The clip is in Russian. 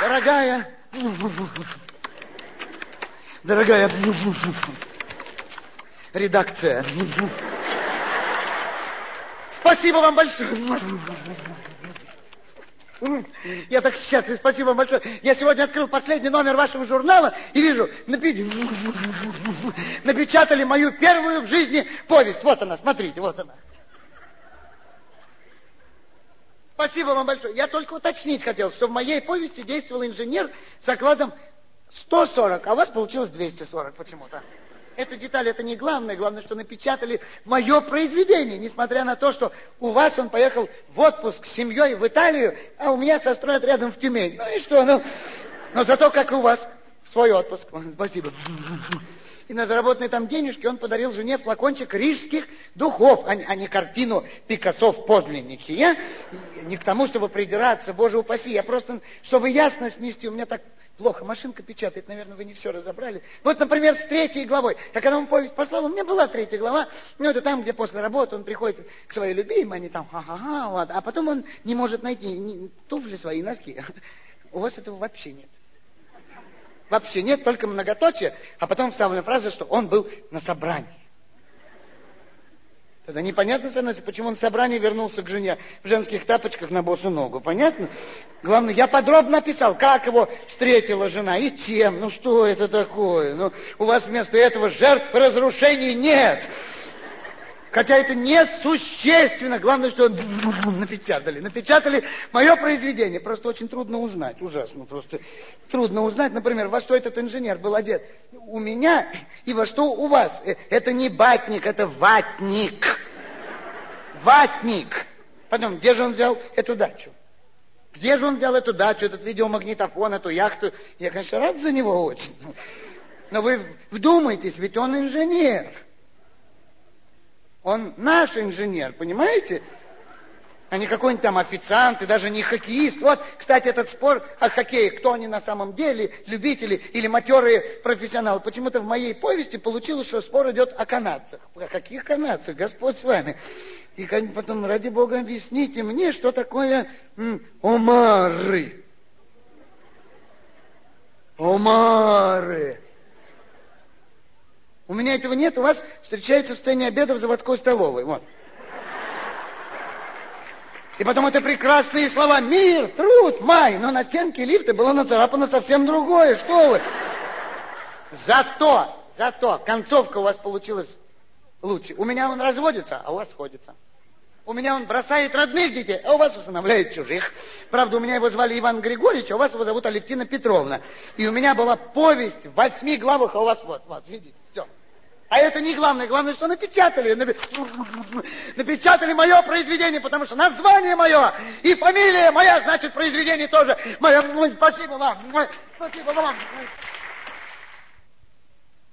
Дорогая, дорогая редакция, спасибо вам большое. Я так счастлив, спасибо вам большое. Я сегодня открыл последний номер вашего журнала и вижу, напечатали мою первую в жизни повесть. Вот она, смотрите, вот она. Спасибо вам большое. Я только уточнить хотел, что в моей повести действовал инженер с окладом 140, а у вас получилось 240 почему-то. Эта деталь, это не главное. Главное, что напечатали мое произведение, несмотря на то, что у вас он поехал в отпуск с семьей в Италию, а у меня состроят рядом в Тюмень. Ну и что, ну... Но зато, как у вас, в свой отпуск. Спасибо и на заработанные там денежки он подарил жене флакончик рижских духов, а, а не картину Пикассо в подлиннике. Я не к тому, чтобы придираться, боже упаси, я просто, чтобы ясность нести, у меня так плохо машинка печатает, наверное, вы не все разобрали. Вот, например, с третьей главой. Я когда вам повесть послал, у меня была третья глава, ну, это там, где после работы он приходит к своей любимой, они там ха-ха-ха, вот, а потом он не может найти туфли свои, носки. У вас этого вообще нет. Вообще нет, только многоточие, а потом вставлена фраза, что он был на собрании. Тогда непонятно становится, почему он с собрания вернулся к жене в женских тапочках на босу ногу. Понятно? Главное, я подробно описал, как его встретила жена и чем. Ну что это такое? Ну, у вас вместо этого жертв разрушений нет. Хотя это несущественно. Главное, что напечатали. Напечатали мое произведение. Просто очень трудно узнать. Ужасно просто. Трудно узнать, например, во что этот инженер был одет. У меня и во что у вас. Э, это не батник, это ватник. Ватник. Потом, где же он взял эту дачу? Где же он взял эту дачу, этот видеомагнитофон, эту яхту? Я, конечно, рад за него очень. Но вы вдумайтесь, ведь он инженер. Он наш инженер, понимаете? А не какой-нибудь там официант и даже не хоккеист. Вот, кстати, этот спор о хоккее, кто они на самом деле, любители или матерые профессионалы. Почему-то в моей повести получилось, что спор идет о канадцах. О каких канадцах? Господь с вами. И потом, ради бога, объясните мне, что такое м, омары. Омары. У меня этого нет, у вас встречается в сцене обеда в заводской столовой. Вот. И потом это прекрасные слова «мир», «труд», «май». Но на стенке лифта было нацарапано совсем другое. Что вы? Зато, зато концовка у вас получилась лучше. У меня он разводится, а у вас сходится. У меня он бросает родных детей, а у вас усыновляет чужих. Правда, у меня его звали Иван Григорьевич, а у вас его зовут Алевтина Петровна. И у меня была повесть в восьми главах, а у вас вот, вот, видите, все. А это не главное. Главное, что напечатали. Напечатали мое произведение, потому что название мое и фамилия моя, значит, произведение тоже мое. Спасибо вам. Спасибо вам.